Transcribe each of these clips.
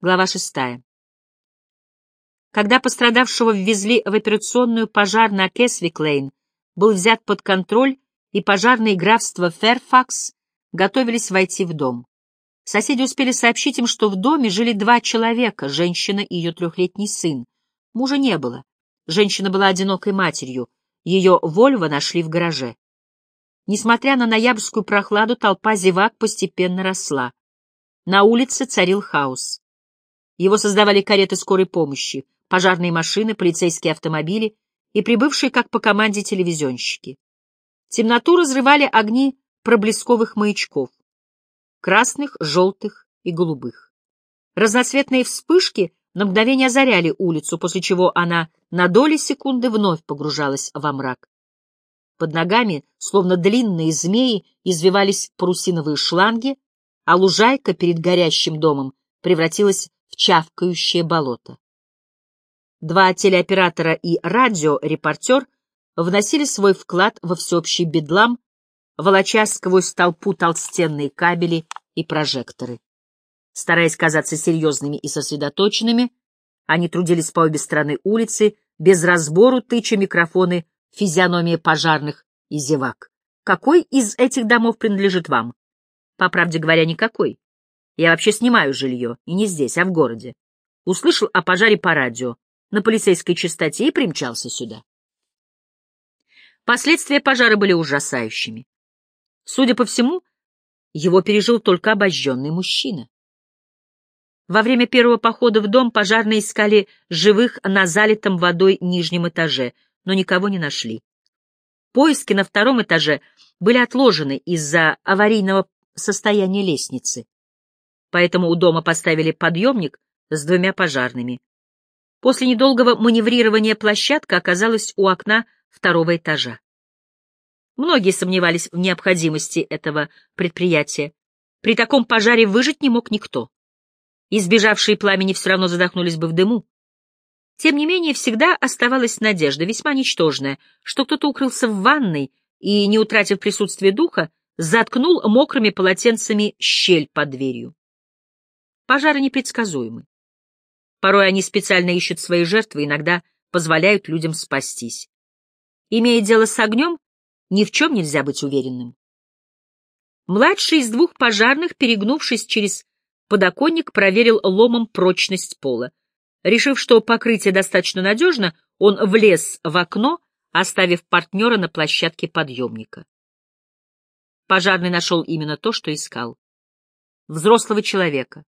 Глава шестая. Когда пострадавшего ввезли в операционную, пожар на Кесвик-Лейн был взят под контроль, и пожарные графства Ферфакс готовились войти в дом. Соседи успели сообщить им, что в доме жили два человека, женщина и ее трехлетний сын. Мужа не было. Женщина была одинокой матерью. Ее Вольво нашли в гараже. Несмотря на ноябрьскую прохладу, толпа зевак постепенно росла. На улице царил хаос. Его создавали кареты скорой помощи, пожарные машины, полицейские автомобили и прибывшие как по команде телевизионщики. Темноту разрывали огни проблесковых маячков — красных, желтых и голубых. Разноцветные вспышки на мгновение озаряли улицу, после чего она на доли секунды вновь погружалась во мрак. Под ногами, словно длинные змеи, извивались парусиновые шланги, а лужайка перед горящим домом превратилась в чавкающее болото. Два телеоператора и радиорепортер вносили свой вклад во всеобщий бедлам, волоча сквозь толпу толстенные кабели и прожекторы. Стараясь казаться серьезными и сосредоточенными, они трудились по обе стороны улицы, без разбору тыча микрофоны физиономии пожарных и зевак. Какой из этих домов принадлежит вам? По правде говоря, никакой. Я вообще снимаю жилье, и не здесь, а в городе. Услышал о пожаре по радио, на полицейской частоте и примчался сюда. Последствия пожара были ужасающими. Судя по всему, его пережил только обожженный мужчина. Во время первого похода в дом пожарные искали живых на залитом водой нижнем этаже, но никого не нашли. Поиски на втором этаже были отложены из-за аварийного состояния лестницы поэтому у дома поставили подъемник с двумя пожарными. После недолгого маневрирования площадка оказалась у окна второго этажа. Многие сомневались в необходимости этого предприятия. При таком пожаре выжить не мог никто. Избежавшие пламени все равно задохнулись бы в дыму. Тем не менее, всегда оставалась надежда, весьма ничтожная, что кто-то укрылся в ванной и, не утратив присутствие духа, заткнул мокрыми полотенцами щель под дверью. Пожары непредсказуемы. Порой они специально ищут свои жертвы, иногда позволяют людям спастись. Имея дело с огнем, ни в чем нельзя быть уверенным. Младший из двух пожарных, перегнувшись через подоконник, проверил ломом прочность пола. Решив, что покрытие достаточно надежно, он влез в окно, оставив партнера на площадке подъемника. Пожарный нашел именно то, что искал. Взрослого человека,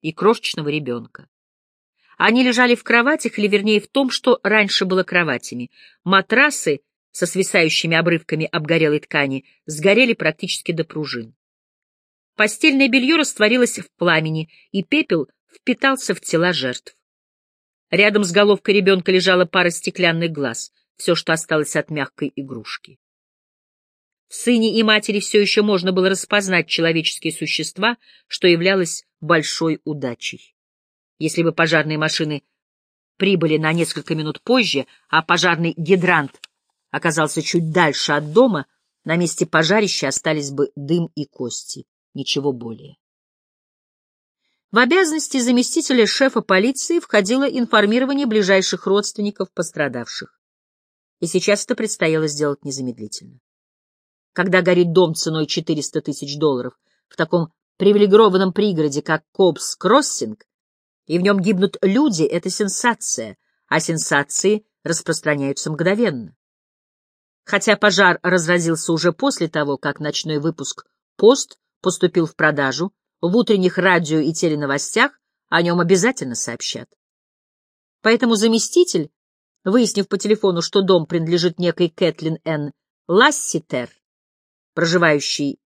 и крошечного ребенка. Они лежали в кроватях, или вернее в том, что раньше было кроватями. Матрасы со свисающими обрывками обгорелой ткани сгорели практически до пружин. Постельное белье растворилось в пламени, и пепел впитался в тела жертв. Рядом с головкой ребенка лежала пара стеклянных глаз, все, что осталось от мягкой игрушки. В сыне и матери все еще можно было распознать человеческие существа, что являлось большой удачей. Если бы пожарные машины прибыли на несколько минут позже, а пожарный гидрант оказался чуть дальше от дома, на месте пожарища остались бы дым и кости, ничего более. В обязанности заместителя шефа полиции входило информирование ближайших родственников пострадавших. И сейчас это предстояло сделать незамедлительно. Когда горит дом ценой 400 тысяч долларов в таком привилегированном пригороде, как Кобс-Кроссинг, и в нем гибнут люди — это сенсация, а сенсации распространяются мгновенно. Хотя пожар разразился уже после того, как ночной выпуск «Пост» поступил в продажу, в утренних радио и теленовостях о нем обязательно сообщат. Поэтому заместитель, выяснив по телефону, что дом принадлежит некой Кэтлин Н. Ласситер, проживающей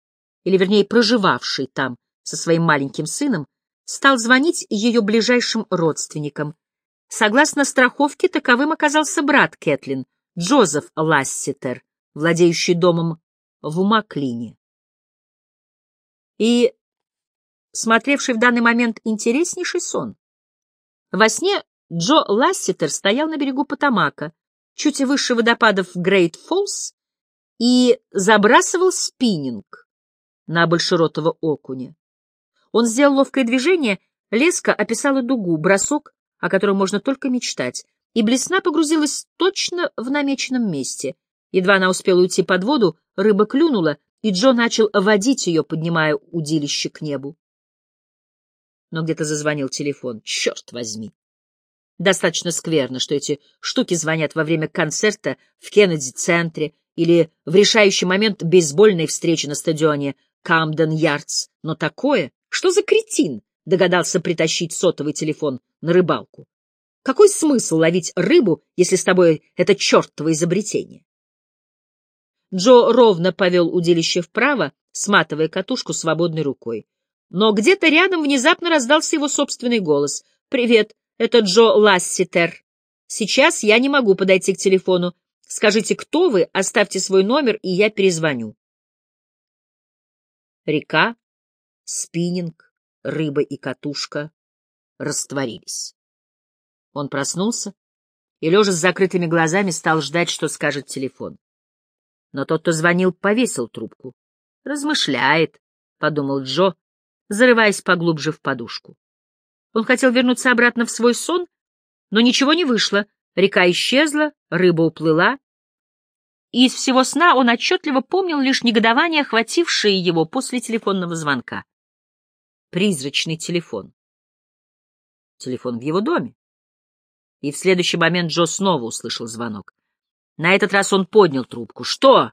или вернее проживавший там со своим маленьким сыном, стал звонить ее ближайшим родственникам. Согласно страховке, таковым оказался брат Кэтлин, Джозеф Ласситер, владеющий домом в Маклине. И смотревший в данный момент интереснейший сон. Во сне Джо Ласситер стоял на берегу Потомака, чуть выше водопадов Грейт-Фоллс, и забрасывал спиннинг на большеротого окуня. Он сделал ловкое движение, Леска описала дугу, бросок, о котором можно только мечтать, и блесна погрузилась точно в намеченном месте. Едва она успела уйти под воду, рыба клюнула, и Джо начал водить ее, поднимая удилище к небу. Но где-то зазвонил телефон. Черт возьми! Достаточно скверно, что эти штуки звонят во время концерта в Кеннеди-центре или в решающий момент бейсбольной встречи на стадионе Камден-Ярдс. Но такое... Что за кретин догадался притащить сотовый телефон на рыбалку? Какой смысл ловить рыбу, если с тобой это чертово изобретение? Джо ровно повел удилище вправо, сматывая катушку свободной рукой. Но где-то рядом внезапно раздался его собственный голос. «Привет, это Джо Ласситер. Сейчас я не могу подойти к телефону. Скажите, кто вы, оставьте свой номер, и я перезвоню». Река, спиннинг, рыба и катушка растворились. Он проснулся и, лежа с закрытыми глазами, стал ждать, что скажет телефон. Но тот, кто звонил, повесил трубку. «Размышляет», — подумал Джо, зарываясь поглубже в подушку. Он хотел вернуться обратно в свой сон, но ничего не вышло. Река исчезла, рыба уплыла. И из всего сна он отчетливо помнил лишь негодование, охватившее его после телефонного звонка. Призрачный телефон. Телефон в его доме. И в следующий момент Джо снова услышал звонок. На этот раз он поднял трубку. «Что?»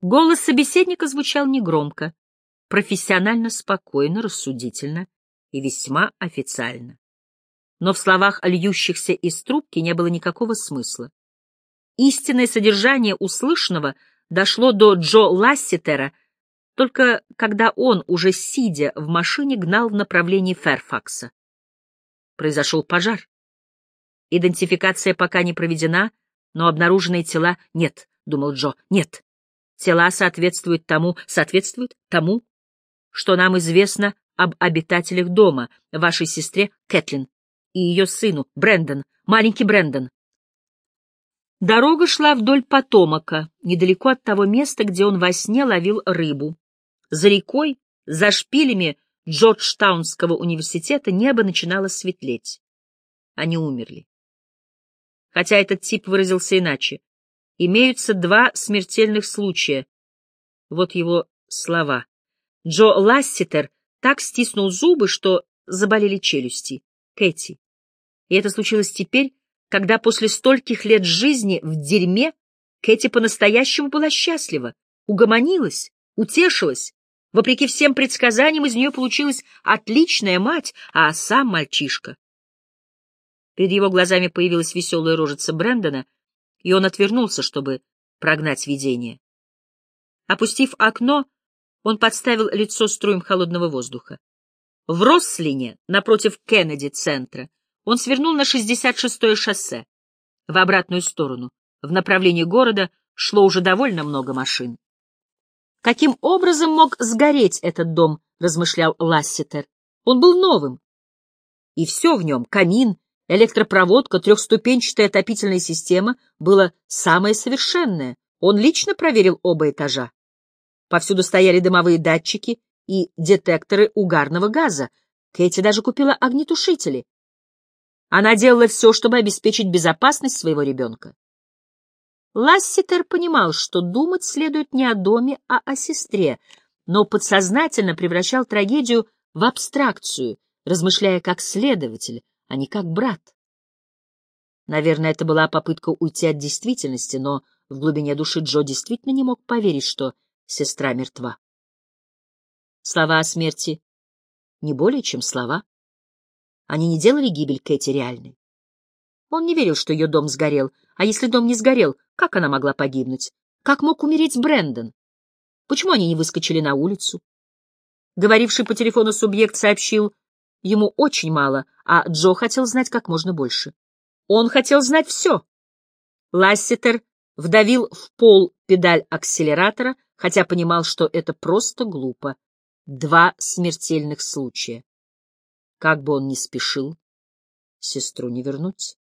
Голос собеседника звучал негромко, профессионально спокойно, рассудительно и весьма официально. Но в словах льющихся из трубки не было никакого смысла. Истинное содержание услышанного дошло до Джо Ласситера только когда он, уже сидя в машине, гнал в направлении Ферфакса. Произошел пожар. Идентификация пока не проведена, но обнаруженные тела нет, — думал Джо, — нет. Тела соответствуют тому, соответствуют тому, что нам известно об обитателях дома, вашей сестре Кэтлин и ее сыну Брэндон, маленький Брэндон. Дорога шла вдоль потомока, недалеко от того места, где он во сне ловил рыбу. За рекой, за шпилями Джорджтаунского университета небо начинало светлеть. Они умерли. Хотя этот тип выразился иначе. Имеются два смертельных случая. Вот его слова. Джо Ласситер так стиснул зубы, что заболели челюсти. Кэти. И это случилось теперь, когда после стольких лет жизни в дерьме Кэти по-настоящему была счастлива, угомонилась, утешилась. Вопреки всем предсказаниям из нее получилась отличная мать, а сам мальчишка. Перед его глазами появилась веселая рожица Брэндона, и он отвернулся, чтобы прогнать видение. Опустив окно, он подставил лицо струем холодного воздуха. В Рослине, напротив Кеннеди-центра, он свернул на 66-е шоссе. В обратную сторону, в направлении города, шло уже довольно много машин. Каким образом мог сгореть этот дом, размышлял Ласситер. Он был новым. И все в нем — камин, электропроводка, трехступенчатая отопительная система — было самое совершенное. Он лично проверил оба этажа. Повсюду стояли дымовые датчики и детекторы угарного газа. Кэти даже купила огнетушители. Она делала все, чтобы обеспечить безопасность своего ребенка. Ласситер понимал, что думать следует не о доме, а о сестре, но подсознательно превращал трагедию в абстракцию, размышляя как следователь, а не как брат. Наверное, это была попытка уйти от действительности, но в глубине души Джо действительно не мог поверить, что сестра мертва. Слова о смерти не более, чем слова. Они не делали гибель Кэти реальной. Он не верил, что ее дом сгорел, а если дом не сгорел, как она могла погибнуть? Как мог умереть Брэндон? Почему они не выскочили на улицу? Говоривший по телефону субъект сообщил ему очень мало, а Джо хотел знать как можно больше. Он хотел знать все. Ласситер вдавил в пол педаль акселератора, хотя понимал, что это просто глупо. Два смертельных случая. Как бы он ни спешил, сестру не вернуть.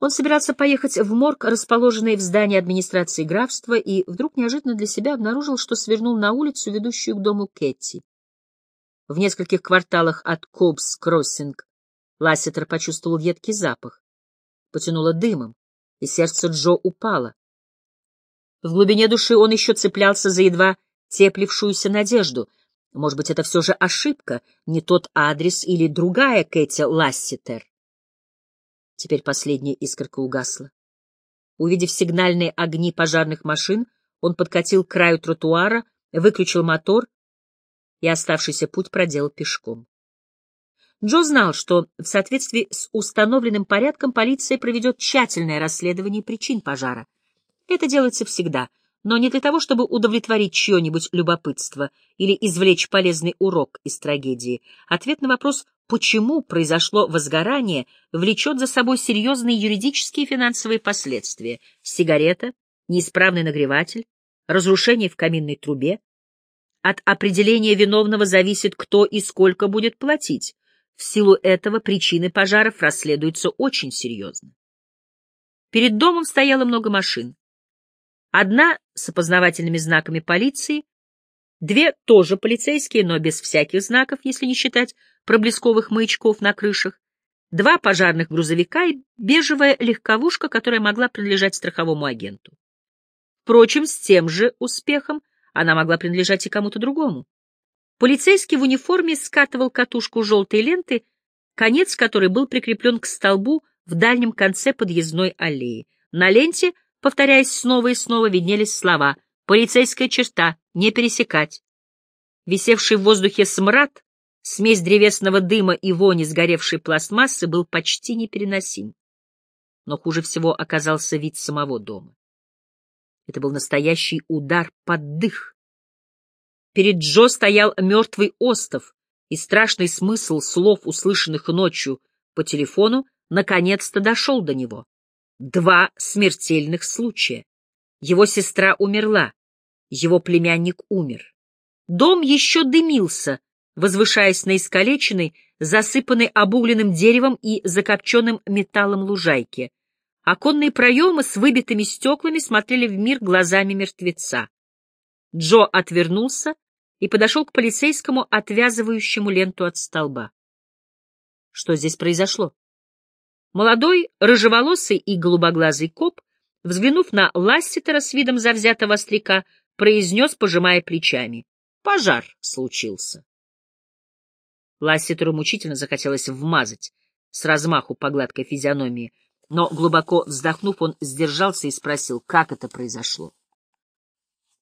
Он собирался поехать в морг, расположенный в здании администрации графства, и вдруг неожиданно для себя обнаружил, что свернул на улицу, ведущую к дому Кэти. В нескольких кварталах от Кобс-Кроссинг Лассетер почувствовал едкий запах. Потянуло дымом, и сердце Джо упало. В глубине души он еще цеплялся за едва теплившуюся надежду. Может быть, это все же ошибка, не тот адрес или другая Кэти Лассетер. Теперь последняя искорка угасла. Увидев сигнальные огни пожарных машин, он подкатил к краю тротуара, выключил мотор и оставшийся путь проделал пешком. Джо знал, что в соответствии с установленным порядком полиция проведет тщательное расследование причин пожара. Это делается всегда, но не для того, чтобы удовлетворить чье-нибудь любопытство или извлечь полезный урок из трагедии. Ответ на вопрос почему произошло возгорание, влечет за собой серьезные юридические и финансовые последствия. Сигарета, неисправный нагреватель, разрушение в каминной трубе. От определения виновного зависит, кто и сколько будет платить. В силу этого причины пожаров расследуются очень серьезно. Перед домом стояло много машин. Одна с опознавательными знаками полиции, две тоже полицейские, но без всяких знаков, если не считать проблесковых маячков на крышах, два пожарных грузовика и бежевая легковушка, которая могла принадлежать страховому агенту. Впрочем, с тем же успехом она могла принадлежать и кому-то другому. Полицейский в униформе скатывал катушку желтой ленты, конец которой был прикреплен к столбу в дальнем конце подъездной аллеи. На ленте, повторяясь снова и снова, виднелись слова «Полицейская черта, не пересекать». Висевший в воздухе смрад Смесь древесного дыма и вони сгоревшей пластмассы был почти непереносим. Но хуже всего оказался вид самого дома. Это был настоящий удар под дых. Перед Джо стоял мертвый остов, и страшный смысл слов, услышанных ночью по телефону, наконец-то дошел до него. Два смертельных случая. Его сестра умерла, его племянник умер. Дом еще дымился, возвышаясь на искалеченной, засыпанной обугленным деревом и закопченным металлом лужайке. Оконные проемы с выбитыми стеклами смотрели в мир глазами мертвеца. Джо отвернулся и подошел к полицейскому, отвязывающему ленту от столба. Что здесь произошло? Молодой, рыжеволосый и голубоглазый коп, взглянув на Ласситера с видом завзятого остряка, произнес, пожимая плечами. Пожар случился. Ласситеру мучительно захотелось вмазать с размаху по гладкой физиономии, но, глубоко вздохнув, он сдержался и спросил, как это произошло.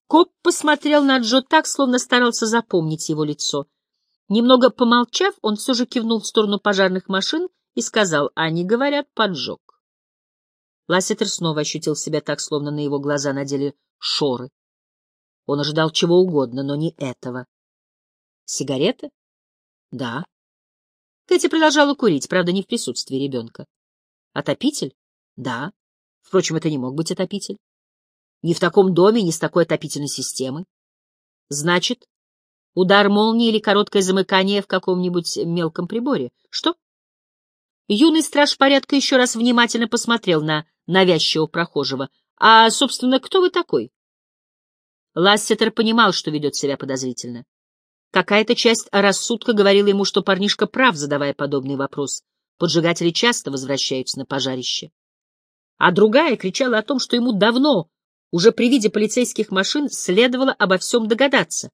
Коп посмотрел на Джо так, словно старался запомнить его лицо. Немного помолчав, он все же кивнул в сторону пожарных машин и сказал, они говорят, поджог. Ласситер снова ощутил себя так, словно на его глаза надели шоры. Он ожидал чего угодно, но не этого. Сигарета? Да. Кэти продолжала курить, правда, не в присутствии ребенка. Отопитель? Да. Впрочем, это не мог быть отопитель. Ни в таком доме, ни с такой отопительной системой. Значит, удар молнии или короткое замыкание в каком-нибудь мелком приборе. Что? Юный страж порядка еще раз внимательно посмотрел на навязчивого прохожего. А, собственно, кто вы такой? Лассетер понимал, что ведет себя подозрительно. Какая-то часть рассудка говорила ему, что парнишка прав, задавая подобный вопрос. Поджигатели часто возвращаются на пожарище. А другая кричала о том, что ему давно, уже при виде полицейских машин, следовало обо всем догадаться.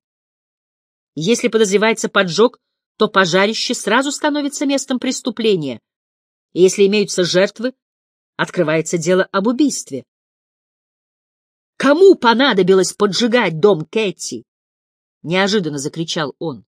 Если подозревается поджог, то пожарище сразу становится местом преступления, и если имеются жертвы, открывается дело об убийстве. Кому понадобилось поджигать дом Кэти? Неожиданно закричал он.